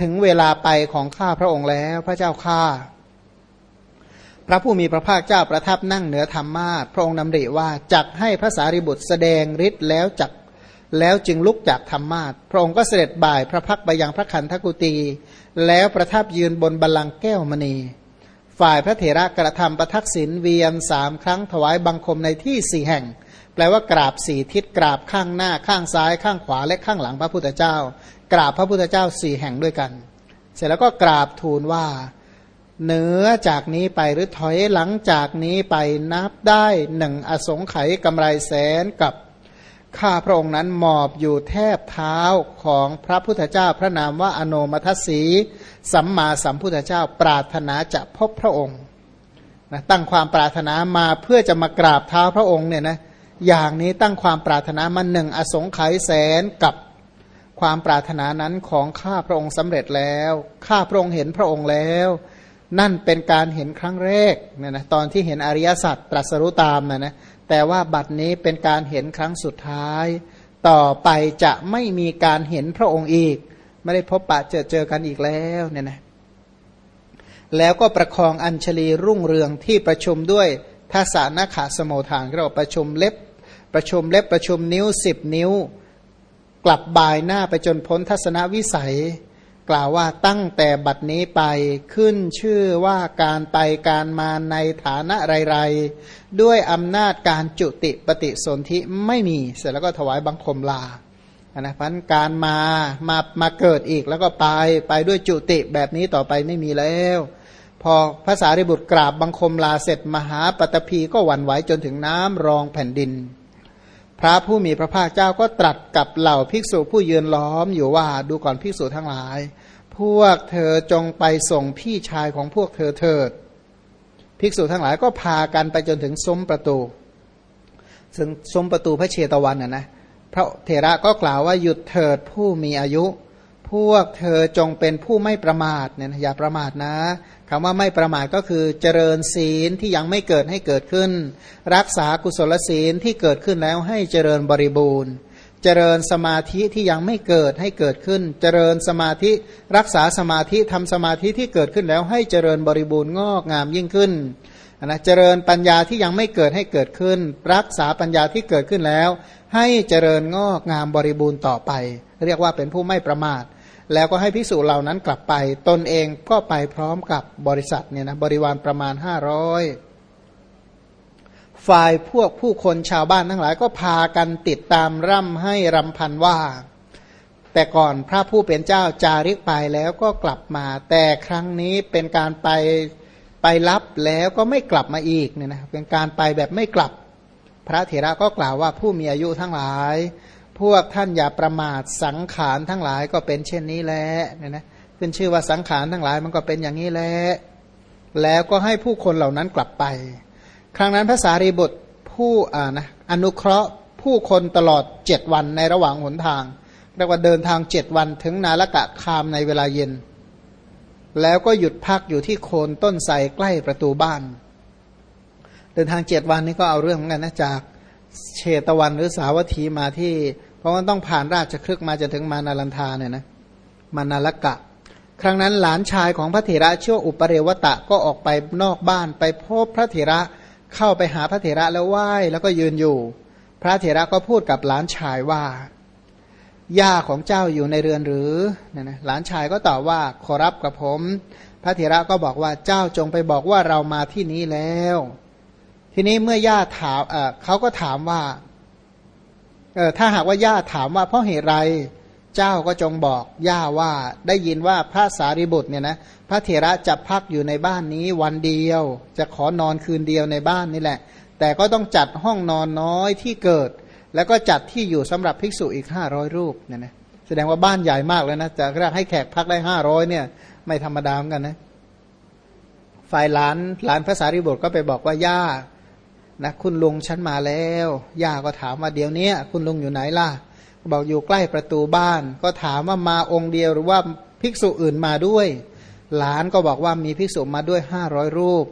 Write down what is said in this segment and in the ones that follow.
ถึงเวลาไปของข้าพระองค์แล้วพระเจ้าข้าพระผู้มีพระภาคเจ้าประทับนั่งเหนือธรรมาทพระองค์ดำริว่าจักให้พระสารีบุตรแสดงฤทธิ์แล้วจักแล้วจึงลุกจากธรรมาทพระองค์ก็เสด็จบ่ายพระพักไปยังพระขันธกุตีแล้วประทับยืนบนบัลลังก์แก้วมณี ฝ่ายพระเถระกระทำประทักษิณเวียนสามครั้งถวายบังคมในที่สี่แห่ง แปลว่ากราบสี่ทิศกราบข้างหน้าข้างซ้ายข้างขวาและข้างหลังพระพุทธเจ้า กราบพระพุทธเจ้าสี่แห่งด้วยกัน เสร็จแล้วก็กราบทูลว่าเหนือจากนี้ไปหรือถอยหลังจากนี้ไปนับได้หนึ่งอสงไขยกำไรแสนกับข้าพระองค์นั้นหมอบอยู่แทบเท้าของพระพุทธเจ้าพระนามว่าอโนมัทสีสัมมาสัมพุทธเจ้าปรารถนาจะพบพระองค์นะตั้งความปรารถนามาเพื่อจะมากราบเท้าพระองค์เนี่ยนะอย่างนี้ตั้งความปรารถนามาหนึ่งอสงไขยแสนกับ ความปรารถนานั้นของข้าพระองค์สำเร็จแล้วข้าพระองค์เห็นพระองค์แล้ว นั่นเป็นการเห็นครั้งแรกเนี่ยนะตอนที่เห็นอริยสัจตรัสรู้ตามนะนะแต่ว่าบัดนี้เป็นการเห็นครั้งสุดท้าย ต่อไปจะไม่มีการเห็นพระองค์อีก ไม่ได้พบปะเจอเจอกันอีกแล้วเนี่ยนะแล้วก็ประคองอัญชลีรุ่งเรืองที่ประชุมด้วยทัศนาขาสโมทานเราประชุมเล็บประชุมเล็บประชุมนิ้วสิบนิ้ว กลับบายหน้าไปจนพ้นทัศนวิสัย กล่าวว่าตั้งแต่บัดนี้ไปขึ้นชื่อว่าการไปการมาในฐานะไรๆด้วยอำนาจการจุติปฏิสนธิไม่มี เสร็จแล้วก็ถวายบังคมลานะพันการมามามาเกิดอีกแล้วก็ไปไปด้วยจุติแบบนี้ต่อไปไม่มีแล้ว พอภาษาริบุตรกราบบังคมลาเสร็จมหาปตพีก็หวั่นไหวจนถึงน้ำรองแผ่นดิน พระผู้มีพระภาคเจ้าก็ตรัสกับเหล่าภิกษุผู้ยืนล้อมอยู่ว่าดูก่อนภิกษุทั้งหลาย พวกเธอจงไปส่งพี่ชายของพวกเธอเถิด ภิกษุทั้งหลายก็พากันไปจนถึงซุ้มประตูซึ่งซุ้มประตูพระเชตวันน่ะนะพระเถระก็กล่าวว่าหยุดเถิดผู้มีอายุ พวกเธอจงเป็นผู้ไม่ประมาทเนี่ยอย่าประมาทนะคำว่าไม่ประมาทก็คือเจริญศีลที่ยังไม่เกิดให้เกิดขึ้น รักษากุศลศีลที่เกิดขึ้นแล้วให้เจริญบริบูรณ์ เจริญสมาธิที่ยังไม่เกิดให้เกิดขึ้น เจริญสมาธิรักษาสมาธิทำสมาธิที่เกิดขึ้นแล้วให้เจริญบริบูรณ์งอกงามยิ่งขึ้นนะเจริญปัญญาที่ยังไม่เกิดให้เกิดขึ้น รักษาปัญญาที่เกิดขึ้นแล้ว ให้เจริญงอกงามบริบูรณ์ต่อไป เรียกว่าเป็นผู้ไม่ประมาท แล้วก็ให้พิสูจเหล่านั้นกลับไป ตนเองก็ไปพร้อมกับบริษัทเนี่ยนะบริวารประมาณห้าร้อยฝ่ายพวกผู้คนชาวบ้านทั้งหลายก็พากันติดตามร่ำให้รำพันว่า แต่ก่อนพระผู้เป็นเจ้าจาริกไปแล้วก็กลับมา แต่ครั้งนี้เป็นการไปไปรับแล้วก็ไม่กลับมาอีกเนี่ยนะเป็นการไปแบบไม่กลับ พระเถระก็กล่าวว่าผู้มีอายุทั้งหลาย พวกท่านอย่าประมาทสังขารทั้งหลายก็เป็นเช่นนี้แหละเนี่ยนะขึ้นชื่อว่าสังขารทั้งหลายมันก็เป็นอย่างนี้แหละแล้วก็ให้ผู้คนเหล่านั้นกลับไป ครั้งนั้นพระสารีบุตรผู้อ่านะอนุเคราะห์ผู้คนตลอดเจ็ดวันในระหว่างหนทางเรียกว่าเดินทางเจ็ดวันถึงนาละกะคามในเวลาเย็น แล้วก็หยุดพักอยู่ที่โคนต้นไทรใกล้ประตูบ้าน เดินทางเจ็ดวันนี้ก็เอาเรื่องเหมือนกันนะจากเชตวันหรือสาวัตถีมาที่ เพราะว่าต้องผ่านราชครึกมาจะถึงมานาลันทาเนี่ยนะมานาลกะ ครั้งนั้นหลานชายของพระเถระชื่ออุปเรวตะก็ออกไปนอกบ้านไปพบพระเถระเข้าไปหาพระเถระแล้วไหว้แล้วก็ยืนอยู่ พระเถระก็พูดกับหลานชายว่าย่าของเจ้าอยู่ในเรือนหรือเนี่ยนะหลานชายก็ตอบว่าขอรับกับผม พระเถระก็บอกว่าเจ้าจงไปบอกว่าเรามาที่นี้แล้ว ทีนี้เมื่อย่าถามเเขาก็ถามว่า เออถ้าหากว่าย่าถามว่าเพราะเหตุไรเจ้าก็จงบอกย่าว่าได้ยินว่าพระสารีบุตรเนี่ยนะพระเถระจะพักอยู่ในบ้านนี้วันเดียว จะขอนอนคืนเดียวในบ้านนี่แหละ แต่ก็ต้องจัดห้องนอนน้อยที่เกิด แล้วก็จัดที่อยู่สำหรับภิกษุอีกห้าร้อยรูปเนี่ยนะแสดงว่าบ้านใหญ่มากเลยนะจะเรียกให้แขกพักได้ห้าร้อยเนี่ย ไม่ธรรมดาเหมือนกันนะฝ่ายหลานหลานพระสารีบุตรก็ไปบอกว่าย่า นะคุณลุงฉันมาแล้วย่าก็ถามว่าเดี๋ยวนี้คุณลุงอยู่ไหนล่ะ บอกอยู่ใกล้ประตูบ้าน ก็ถามว่ามาองค์เดียวหรือว่าภิกษุอื่นมาด้วย หลานก็บอกว่ามีภิกษุมาด้วยห้าร้อยรูป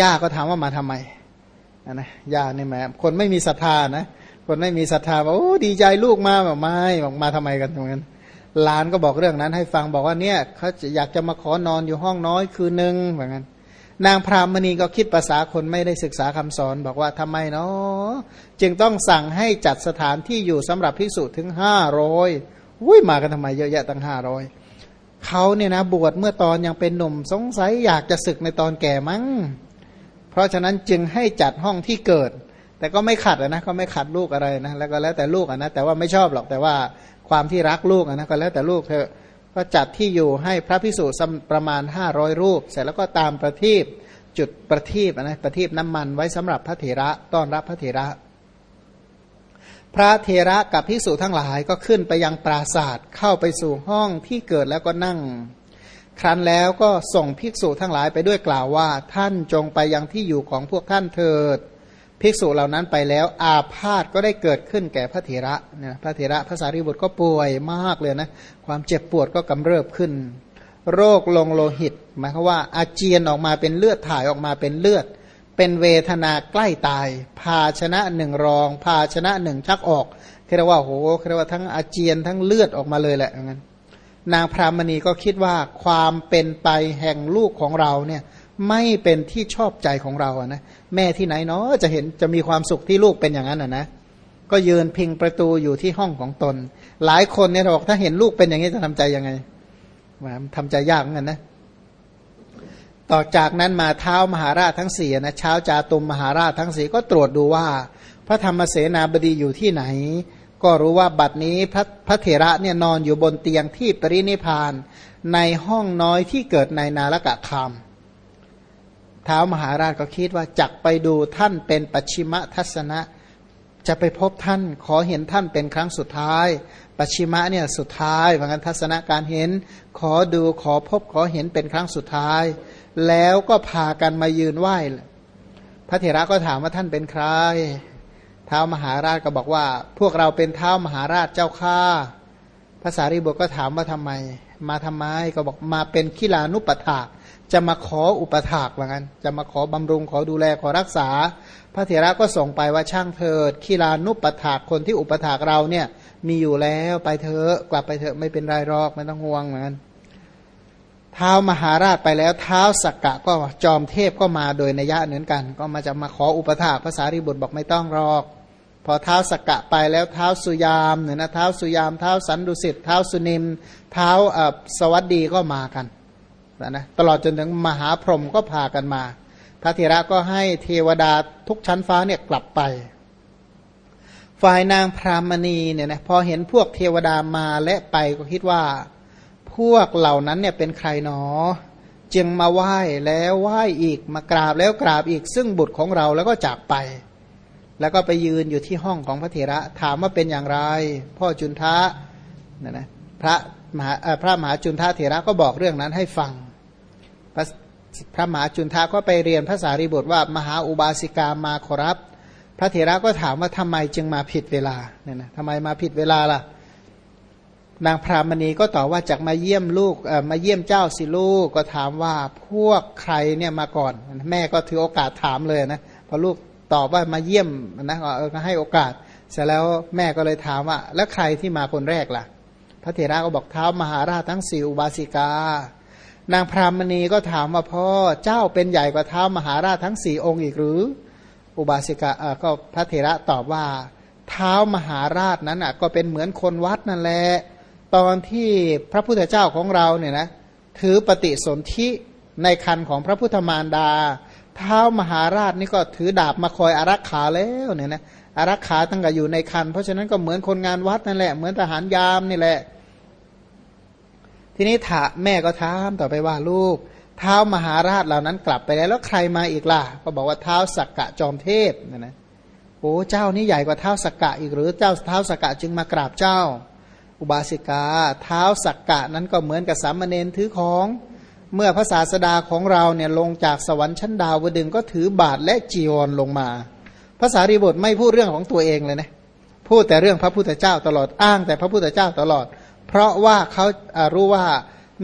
ย่าก็ถามว่ามาทำไมนะย่านี่แหมคนไม่มีศรัทธานะคนไม่มีศรัทธาบอกโอ้ดีใจลูกมาบอกไม่บอกมาทำไมกันตรงนั้นหลานก็บอกเรื่องนั้นให้ฟังบอกว่าเนี่ยเขาอยากจะมาขอนอนอยู่ห้องน้อยคืนหนึ่งเหมือนกัน นางพรามณีก็คิดภาษาคนไม่ได้ศึกษาคำสอน บอกว่าทำไมเนาะจึงต้องสั่งให้จัดสถานที่อยู่สำหรับภิกษุถึงห้าร้อยวุ้ยมากันทำไมเยอะแยะตั้งห้าร้อยเขาเนี่ยนะบวชเมื่อตอนยังเป็นหนุ่มสงสัยอยากจะศึกในตอนแก่มั้ง เพราะฉะนั้นจึงให้จัดห้องที่เกิด แต่ก็ไม่ขัดนะเขาไม่ขัดลูกอะไรนะแล้วก็แล้วแต่ลูกนะแต่ว่าไม่ชอบหรอกแต่ว่าความที่รักลูกนะก็แล้วแต่ลูกเธอ ก็จัดที่อยู่ให้พระพิสุประมาณห้าร้อยรูป เสร็จแล้วก็ตามประทีปจุดประทีปนะประทีปน้ำมันไว้สำหรับพระเถระต้อนรับพระเถระ พระเถระกับพิสุทั้งหลายก็ขึ้นไปยังปราศาสตร์เข้าไปสู่ห้องที่เกิดแล้วก็นั่ง ครั้นแล้วก็ส่งภิกษุทั้งหลายไปด้วยกล่าวว่าท่านจงไปยังที่อยู่ของพวกท่านเถิด ภิกษุเหล่านั้นไปแล้วอาพาธก็ได้เกิดขึ้นแก่พระเถระเนี่ยพระเถระพระสารีบุตรก็ป่วยมากเลยนะ ความเจ็บปวดก็กำเริบขึ้น โรคลงโลหิตหมายความว่าอาเจียนออกมาเป็นเลือดถ่ายออกมาเป็นเลือด เป็นเวทนาใกล้ตาย ภาชนะหนึ่งรอง ภาชนะหนึ่งชักออกเรียกว่าโหเรียกว่าทั้งอาเจียนทั้งเลือดออกมาเลยแหละงั้นนางพรามณีก็คิดว่าความเป็นไปแห่งลูกของเราเนี่ย ไม่เป็นที่ชอบใจของเราอะนะแม่ที่ไหนเนาะจะเห็นจะมีความสุขที่ลูกเป็นอย่างนั้นอะนะก็ยืนพิงประตูอยู่ที่ห้องของตน หลายคนเนี่ยบอกถ้าเห็นลูกเป็นอย่างนี้จะทำใจยังไงทำใจยากเหมือนกันนะต่อจากนั้นมาเท้ามหาราชทั้งสี่นะเช้าจาตุมมหาราชทั้งสี่ก็ตรวจดูว่า พระธรรมเสนาบดีอยู่ที่ไหน ก็รู้ว่าบัดนี้พระพระเถระเนี่ยนอนอยู่บนเตียงที่ปรินิพานในห้องน้อยที่เกิดในนาลกะคาม ท้ามหาราชก็คิดว่าจักไปดูท่านเป็นปัชิมทัศนะ จะไปพบท่านขอเห็นท่านเป็นครั้งสุดท้าย ปัชิมะเนี่ยสุดท้ายเหมือนกันทัศนะการเห็น ขอดูขอพบขอเห็นเป็นครั้งสุดท้าย แล้วก็พากันมายืนไหว้พระเถระก็ถามว่าท่านเป็นใครเท้ามหาราชก็บอกว่า พวกเราเป็นเท้ามหาราชเจ้าข้าภาษารีบุตรก็ถามว่าทำไม มาทำไมก็บอกมาเป็นขีลานุปถาก จะมาขออุปถากว่างั้น จะมาขอบำรุงขอดูแลขอรักษา พระเถระก็ส่งไปว่าช่างเถิดขีลานุปถากคนที่อุปถากเราเนี่ยมีอยู่แล้วไปเถอะกลับไปเถอะไม่เป็นไรหรอกไม่ต้องห่วงเหมือนกันเท้ามหาราชไปแล้วเท้าสักกะก็จอมเทพก็มาโดยนัยะเหมือนกัน ก็มาจะมาขออุปถากภาษาริบุตรบอกไม่ต้องรอก พอเท้าสักกะไปแล้วเท้าสุยามเนี่ยนะเท้าสุยามเท้าสันดุสิตเท้าสุนิมเท้าสวัสดีก็มากัน นะตลอดจนถึงมหาพรหมก็พากันมา พระเถระก็ให้เทวดาทุกชั้นฟ้าเนี่ยกลับไป ฝ่ายนางพรามณีเนี่ยนะพอเห็นพวกเทวดามาและไปก็คิดว่า พวกเหล่านั้นเนี่ยเป็นใครหนอ จึงมาไหว้แล้วไหว้อีกมากราบแล้วกราบอีกซึ่งบุตรของเราแล้วก็จากไป แล้วก็ไปยืนอยู่ที่ห้องของพระเถระถามว่าเป็นอย่างไร พ่อจุนทะนะนะพระมหาพระมหาจุนทะเถระก็บอกเรื่องนั้นให้ฟัง พระพระมหาจุนทาก็ไปเรียนภาษารีบุตรว่ามหาอุบาสิกามาขอรับ พระเถระก็ถามว่าทำไมจึงมาผิดเวลาเนี่ยนะทำไมมาผิดเวลาล่ะ นางพรามณีก็ตอบว่าจากมาเยี่ยมลูกมาเยี่ยมเจ้าสิลูกก็ถามว่าพวกใครเนี่ยมาก่อน แม่ก็ถือโอกาสถามเลยนะพอลูกตอบว่ามาเยี่ยมนะเออก็ให้โอกาส เสร็จแล้วแม่ก็เลยถามว่า แล้วใครที่มาคนแรกล่ะ พระเถระก็บอกเท้ามหาราชทั้งสี่อุบาสิกา นางพรามณีก็ถามว่าพ่อเจ้าเป็นใหญ่กว่าเท้ามหาราชทั้งสี่องค์อีกหรือ อุบาสิกาก็พระเถระตอบว่า เท้ามหาราชนั้นอะก็เป็นเหมือนคนวัดนั่นแหละตอนที่พระพุทธเจ้าของเราเนี่ยนะถือปฏิสนธิในคันของพระพุทธมารดา เท้ามหาราชนี่ก็ถือดาบมาคอยอารักขาแล้วเนี่ยนะอารักขาตั้งแต่อยู่ในคัน เพราะฉะนั้นก็เหมือนคนงานวัดนั่นแหละเหมือนทหารยามนี่แหละ ทีนี้ถาแม่ก็ถามต่อไปว่าลูก เท้ามหาราชเหล่านั้นกลับไปแล้วแล้วใครมาอีกล่ะ ก็บอกว่าเท้าสักกะจอมเทพนะนะโอ้เจ้านี่ใหญ่กว่าเท้าสักกะอีกหรือเจ้าเท้าสักกะจึงมากราบเจ้า อุบาสิกา เท้าสักกะนั้นก็เหมือนกับสามเณรถือของเมื่อพระศาสดาของเราเนี่ยลงจากสวรรค์ชั้นดาวดึงก็ถือบาทและจีวรลงมา ภาษารีบทไม่พูดเรื่องของตัวเองเลยนะ พูดแต่เรื่องพระพุทธเจ้าตลอดอ้างแต่พระพุทธเจ้าตลอด เพราะว่าเขารู้ว่า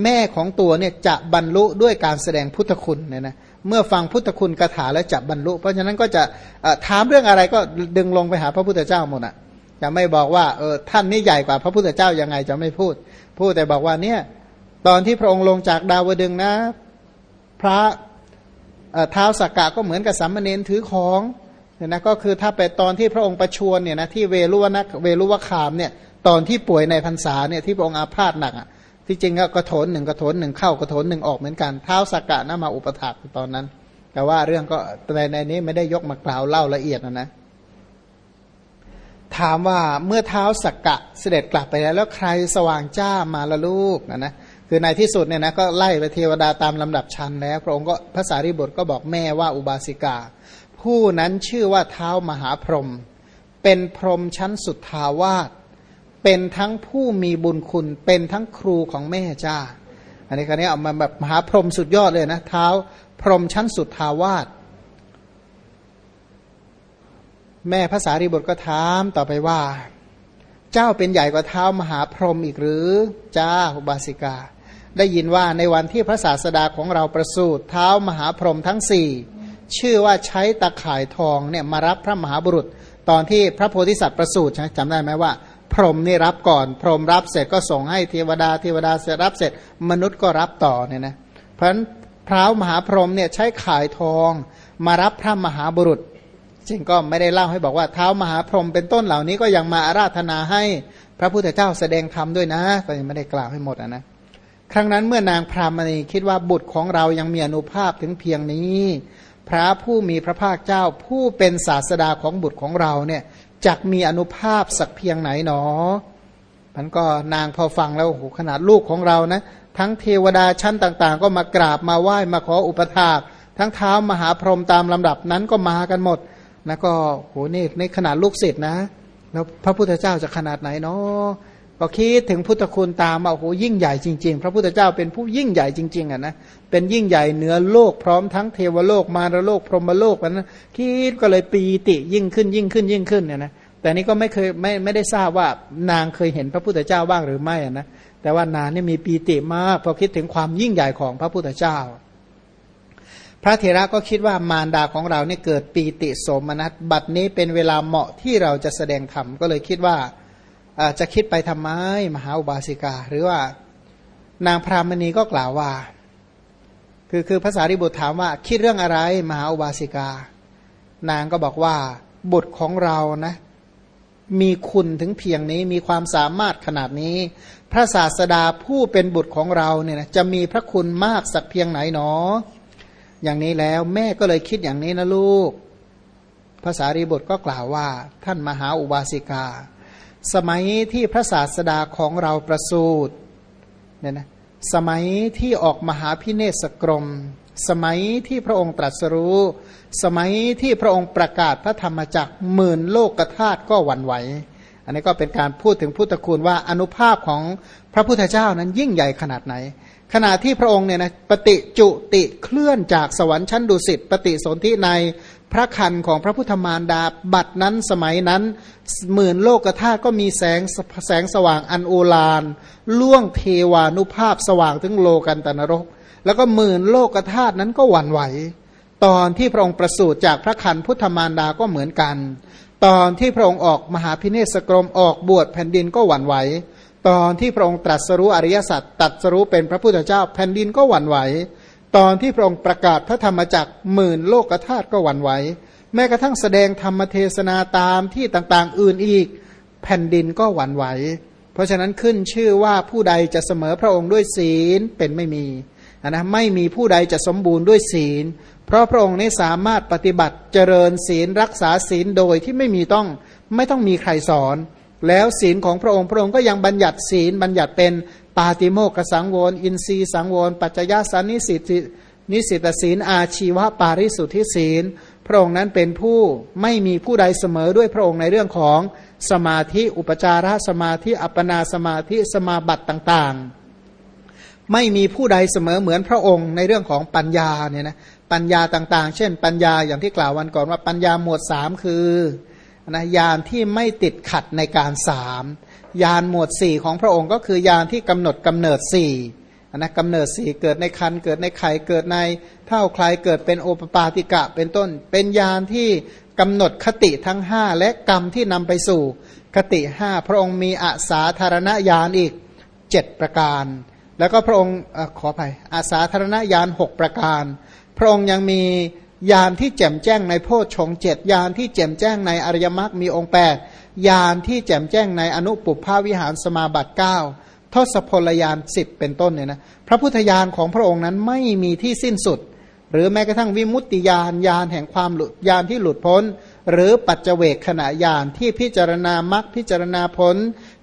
แม่ของตัวเนี่ยจะบรรลุด้วยการแสดงพุทธคุณเนี่ยนะเมื่อฟังพุทธคุณคาถาแล้วจะบรรลุ เพราะฉะนั้นก็จะถามเรื่องอะไรก็ดึงลงไปหาพระพุทธเจ้าหมดอะจะไม่บอกว่าเออท่านนี่ใหญ่กว่าพระพุทธเจ้ายังไงจะไม่พูด พูดแต่บอกว่าเนี่ยตอนที่พระองค์ลงจากดาวดึงนะ พระเท้าสักกะก็เหมือนกับสัมมเนนถือของเนี่ยนะก็คือถ้าไปตอนที่พระองค์ประชวรเนี่ยนะที่เวลุวนะเวลุวคามเนี่ย ตอนที่ป่วยในพรรษาเนี่ยที่พระองค์อาพาธหนักอะที่จริงก็กระโถนหนึ่งกระโถนหนึ่งเข้ากระโถนหนึ่งออกเหมือนกันเท้าสักกะนะมาอุปถัมภ์ตอนนั้น แต่ว่าเรื่องก็ในในนี้ไม่ได้ยกมากล่าวเล่าละเอียดนะนะถามว่าเมื่อเท้าสักกะเสด็จกลับไปแล้ว แล้วใครสว่างจ้ามาละลูกนะนะคือในที่สุดเนี่ยนะก็ไล่ไปเทวดาตามลำดับชั้นแล้ว พระองค์ก็ภาษาริบุตรก็บอกแม่ว่าอุบาสิกา ผู้นั้นชื่อว่าเท้ามหาพรหมเป็นพรหมชั้นสุดทาวาส เป็นทั้งผู้มีบุญคุณ เป็นทั้งครูของแม่จ้า อันนี้ครนี้เอามาแบบมหาพรหมสุดยอดเลยนะเท้าพรหมชั้นสุดทาวาสแม่ภาษาริบุตรก็ถามต่อไปว่า เจ้าเป็นใหญ่กว่าเท้ามหาพรหมอีกหรือจ้าอุบาสิกา ได้ยินว่าในวันที่พระศาสดาของเราประสูติเท้ามหาพรหมทั้งสี่ชื่อว่าใช้ตะข่ายทองเนี่ยมารับพระมหาบุรุษ ตอนที่พระโพธิสัตว์ประสูติใช่จำได้ไหมว่า พรหมนี่รับก่อน พรหมรับเสร็จก็ส่งให้เทวดาเทวดาเสร็จรับเสร็จ มนุษย์ก็รับต่อเนี่ยนะเพราะฉะนั้นพระมหาพรหมเนี่ยใช้ขายทอง มารับพระมหาบุรุษจริงก็ไม่ได้เล่าให้บอกว่าเท้ามหาพรหมเป็นต้นเหล่านี้ก็ยังมาอาราธนาให้พระพุทธเจ้าแสดงธรรมด้วยนะ ก็ยังไม่ได้กล่าวให้หมดนะครั้งนั้นเมื่อนางพรามณีคิดว่าบุตรของเรายังมีอนุภาพถึงเพียงนี้ พระผู้มีพระภาคเจ้าผู้เป็นศาสดาของบุตรของเราเนี่ย จักมีอนุภาพสักเพียงไหนหนอ มันก็นางพอฟังแล้วโอ้โหขนาดลูกของเรานะ ทั้งเทวดาชั้นต่าง ๆ ก็มากราบมาไหว้มาขออุปถากทั้งเท้ามหาพรหมตามลำดับนั้นก็มากันหมดนะก็โหนี่ในขนาดลูกศิษย์นะ แล้วพระพุทธเจ้าจะขนาดไหนเนาะ ก็คิดถึงพุทธคุณตามมาโอ้โหยิ่งใหญ่จริง ๆ พระพุทธเจ้าเป็นผู้ยิ่งใหญ่จริง ๆอะนะเป็นยิ่งใหญ่เหนือโลกพร้อมทั้งเทวโลกมารโลกพรหมโลกนะคิดก็เลยปีติยิ่งขึ้นยิ่งขึ้นยิ่งขึ้นเนี่ยนะแต่นี้ก็ไม่เคยไม่ไม่ได้ทราบว่านางเคยเห็นพระพุทธเจ้าบ้างหรือไม่อะนะแต่ว่านางนี่มีปีติมากพอคิดถึงความยิ่งใหญ่ของพระพุทธเจ้า พระเถระก็คิดว่ามารดาของเราเนี่ยเกิดปีติโสมนัสบัดนี้เป็นเวลาเหมาะที่เราจะแสดงธรรมก็เลยคิดว่า จะคิดไปทำไมมหาอุบาสิกา หรือว่านางพรามณีก็กล่าวว่า คือคือภาษาริบุตรถามว่า คิดเรื่องอะไร มหาอุบาสิกา นางก็บอกว่าบุตรของเรานะ มีคุณถึงเพียงนี้มีความสามารถขนาดนี้ พระศาสดาผู้เป็นบุตรของเราเนี่ยนะจะมีพระคุณมากสักเพียงไหนหนอ อย่างนี้แล้วแม่ก็เลยคิดอย่างนี้นะลูกภาษารีบทก็กล่าวว่า ท่านมหาอุบาสิกา สมัยที่พระศาสดาของเราประสูติเนี่ยนะสมัยที่ออกมหาพิเนศกรม สมัยที่พระองค์ตรัสรู้ สมัยที่พระองค์ประกาศพระธรรมจักรหมื่นโลกธาตุก็หวั่นไหว อันนี้ก็เป็นการพูดถึงพุทธคุณว่าอนุภาพของพระพุทธเจ้านั้นยิ่งใหญ่ขนาดไหน ขณะที่พระองค์เนี่ยนะปฏิจุติเคลื่อนจากสวรรค์ชั้นดุสิตปฏิสนธิใน พระคันของพระพุทธมารดาบัดนั้นสมัยนั้นหมื่นโลกธาตุก็มีแสงแสงสว่างอันโอฬารล่วงเทวานุภาพสว่างถึงโลกันตนรก แล้วก็หมื่นโลกธาตุนั้นก็หวั่นไหว ตอนที่พระองค์ประสูติจากพระคันพุทธมารดาก็เหมือนกัน ตอนที่พระองค์ออกมหาพิเนศกรมออกบวชแผ่นดินก็หวั่นไหวตอนที่พระองค์ตรัสรู้อริยสัจตรัสรู้เป็นพระพุทธเจ้าแผ่นดินก็หวั่นไหว ตอนที่พระองค์ประกาศพระธรรมจักรหมื่นโลกธาตุก็หวั่นไหว แม้กระทั่งแสดงธรรมเทศนาตามที่ต่างๆ อื่นอีก แผ่นดินก็หวั่นไหว เพราะฉะนั้นขึ้นชื่อว่าผู้ใดจะเสมอพระองค์ด้วยศีลเป็นไม่มีนะไม่มีผู้ใดจะสมบูรณ์ด้วยศีล เพราะพระองค์นี้สามารถปฏิบัติเจริญศีลรักษาศีลโดยที่ไม่มีต้องไม่ต้องมีใครสอน แล้วศีลของพระองค์พระองค์ก็ยังบัญญัติศีลบัญญัติเป็น ปาติโมกสังวร อินทรีสังวร ปัจจยสันนิสิตนิสิตศีลอาชีวะปาริสุทธิศีล พระองค์นั้นเป็นผู้ไม่มีผู้ใดเสมอด้วยพระองค์ในเรื่องของสมาธิอุปจารสมาธิอัปปนาสมาธิสมาบัติต่างๆ ไม่มีผู้ใดเสมอเหมือนพระองค์ในเรื่องของปัญญาเนี่ยนะปัญญาต่างๆ เช่น ปัญญาอย่างที่กล่าววันก่อนว่าปัญญาหมวดสามคือนะยานที่ไม่ติดขัดในการสาม ยานหมวดสี่ของพระองค์ก็คือยานที่กำหนดกำเนิดสี่นะกำเนิดสี่เกิดในคันเกิดในไข่เกิดในเท่าใครเกิดเป็นโอปปาติกะเป็นต้น เป็นยานที่กำหนดคติทั้งห้าและกรรมที่นำไปสู่ คติห้าพระองค์มีอาสาธารณญาณอีกเจ็ดประการ แล้วก็พระองค์ขออภัยอาสาธารณญาณหกประการ พระองค์ยังมีญาณที่แจ่มแจ้งในโพชฌงเจ็ดญาณที่แจ่มแจ้งในอริยมรรคมีองค์แปด ญาณที่แจ่มแจ้งในอนุปุพพาวิหารสมาบัติเก้าทศพลยานสิบเป็นต้นเนี่ยนะพระพุทธญาณของพระองค์นั้นไม่มีที่สิ้นสุด หรือแม้กระทั่งวิมุตติญาณญาณแห่งความหลุดญาณที่หลุดพ้น หรือปัจเจเวกขณะญาณที่พิจารณามรรคพิจารณาพ้น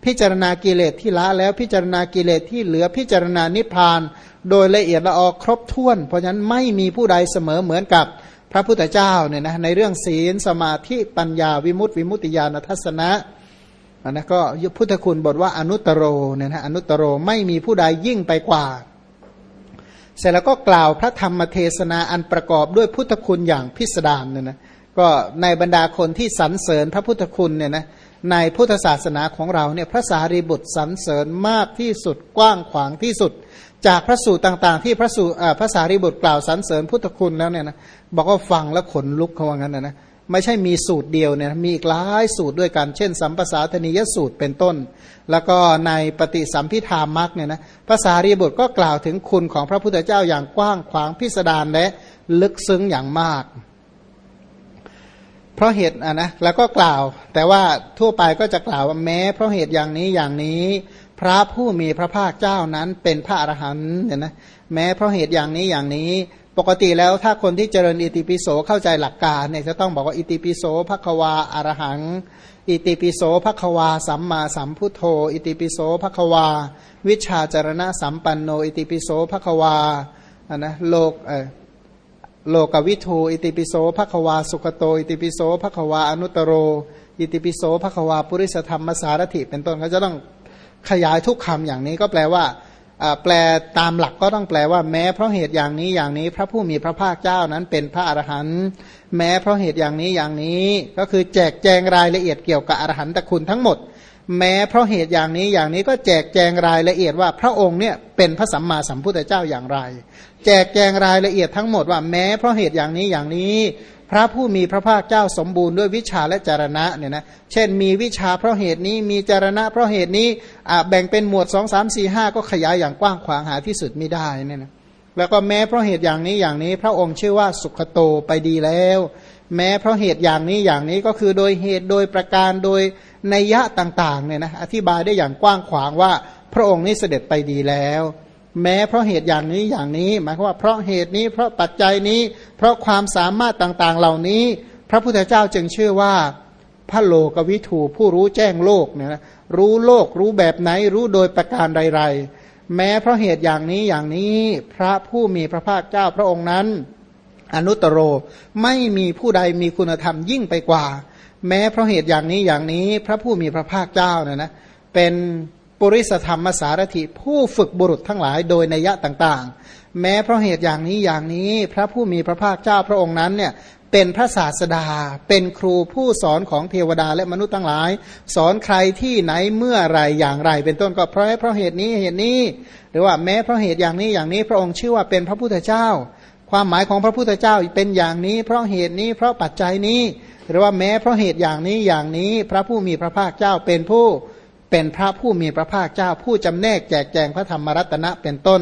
พิจารณากิเลสที่ละแล้วพิจารณากิเลสที่เหลือพิจารณานิพพาน โดยละเอียดละออครบถ้วน เพราะฉะนั้นไม่มีผู้ใดเสมอเหมือนกับ พระพุทธเจ้าเนี่ยนะในเรื่องศีลสมาธิปัญญาวิมุตติวิมุตติญาณทัศนะอันนั้นก็พุทธคุณบทว่าอนุตตรเนี่ยนะอนุตตรไม่มีผู้ใดยิ่งไปกว่า เสร็จแล้วก็กล่าวพระธรรมเทศนาอันประกอบด้วยพุทธคุณอย่างพิสดารเนี่ยนะก็ในบรรดาคนที่สรรเสริญพระพุทธคุณเนี่ยนะในพุทธศาสนาของเราเนี่ยพระสารีบุตรสรรเสริญมากที่สุดกว้างขวางที่สุด จากพระสูตรต่าง ๆ ที่พระสูตรพระสารีบุตรกล่าวสรรเสริญพุทธคุณแล้วเนี่ยนะบอกว่าฟังแล้วขนลุกเขาว่างั้นนะนะไม่ใช่มีสูตรเดียวเนี่ยมีอีกหลายสูตรด้วยกัน เช่น สัมปสาธนิยสูตรเป็นต้น แล้วก็ในปฏิสัมพิธามักเนี่ยนะภาษารีบุตรก็กล่าวถึงคุณของพระพุทธเจ้าอย่างกว้างขวางพิสดารและลึกซึ้งอย่างมาก เพราะเหตุอะนะแล้วก็กล่าว แต่ว่าทั่วไปก็จะกล่าวว่าแม้ เพราะเหตุอย่างนี้อย่างนี้ พระผู้มีพระภาคเจ้านั้นเป็นพระอรหันต์เนี่ยนะแม้เพราะเหตุอย่างนี้อย่างนี้ ปกติแล้วถ้าคนที่เจริญอิติปิโสเข้าใจหลักการเนี่ยจะต้องบอกว่าอิติปิโสภควาอารหัง อิติปิโสภควาสัมมาสัมพุทโธ อิติปิโสภควา วิชาจารณะสัมปันโน อิติปิโสภควาอันนะโลกเออ โลกวิทูอิติปิโสภควาสุขโต อิติปิโสภควาอนุตโร อิติปิโสภควาปุริสธรรมสารถิเป็นต้นเขาจะต้องขยายทุกคำอย่างนี้ก็แปลว่าแปลตามหลักก็ต้องแปลว่าแม้เพราะเหตุอย่างนี้อย่างนี้ พระผู้มีพระภาคเจ้านั้นเป็นพระอรหันต์แม้เพราะเหตุอย่างนี้อย่างนี้ ก็คือแจกแจงรายละเอียดเกี่ยวกับอรหันตคุณทั้งหมด แม้เพราะเหตุอย่างนี้อย่างนี้ก็แจกแจงรายละเอียดว่าพระองค์เนี่ยเป็นพระสัมมาสัมพุทธเจ้าอย่างไร จกแจงรายละเอียดทั้งหมดว่าแม้เพราะเหตุอย่างนี้อย่างนี้ พระผู้มีพระภาคเจ้าสมบูรณ์ด้วยวิชาและจารณะเนี่ยนะเช่นมีวิชาเพราะเหตุนี้มีจารณะเพราะเหตุนี้แบ่งเป็นหมวดสองสามสี่ห้าก็ขยายอย่างกว้างขวางหาที่สุดไม่ได้เนี่ยนะแล้วก็แม้เพราะเหตุอย่างนี้อย่างนี้ พระองค์ชื่อว่าสุขโตไปดีแล้ว แม้เพราะเหตุอย่างนี้อย่างนี้ก็คือโดยเหตุโดยประการโดยนัยยะต่างๆเนี่ยนะอธิบายได้อย่างกว้างขวางว่าพระองค์นี้เสด็จไปดีแล้ว แม้เพราะเหตุอย่างนี้อย่างนี้ หมายความว่าเพราะเหตุนี้เพราะปัจจัยนี้ เพราะความสามารถต่างๆเหล่านี้ พระพุทธเจ้าจึงเชื่อว่าพระโลกวิถูผู้รู้แจ้งโลกเนี่ยนะรู้โลกรู้แบบไหนรู้โดยประการใดๆ แม้เพราะเหตุอย่างนี้อย่างนี้ พระผู้มีพระภาคเจ้าพระองค์นั้น อนุตโรไม่มีผู้ใดมีคุณธรรมยิ่งไปกว่า แม้เพราะเหตุอย่างนี้อย่างนี้ พระผู้มีพระภาคเจ้าเนี่ยนะเป็น ปุริสธรรมสารถิผู้ฝึกบุรุษทั้งหลายโดยนัยยะต่างๆ แม้เพราะเหตุอย่างนี้อย่างนี้พระผู้มีพระภาคเจ้าพระองค์นั้นเนี่ยเป็นพระศาสดา เป็นครูผู้สอนของเทวดาและมนุษย์ทั้งหลาย สอนใครที่ไหนเมื่อไรอย่างไร เป็นต้นก็เพราะเพราะเหตุนี้เหตุนี้ หรือว่าแม้เพราะเหตุอย่างนี้อย่างนี้ พระองค์ชื่อว่าเป็นพระพุทธเจ้า ความหมายของพระพุทธเจ้าเป็นอย่างนี้ เพราะเหตุนี้เพราะปัจจัยนี้ หรือว่าแม้เพราะเหตุอย่างนี้อย่างนี้ พระผู้มีพระภาคเจ้าเป็นผู้ เป็นพระผู้มีพระภาคเจ้าผู้จำแนกแจกแจงพระธรรมรัตนะเป็นต้น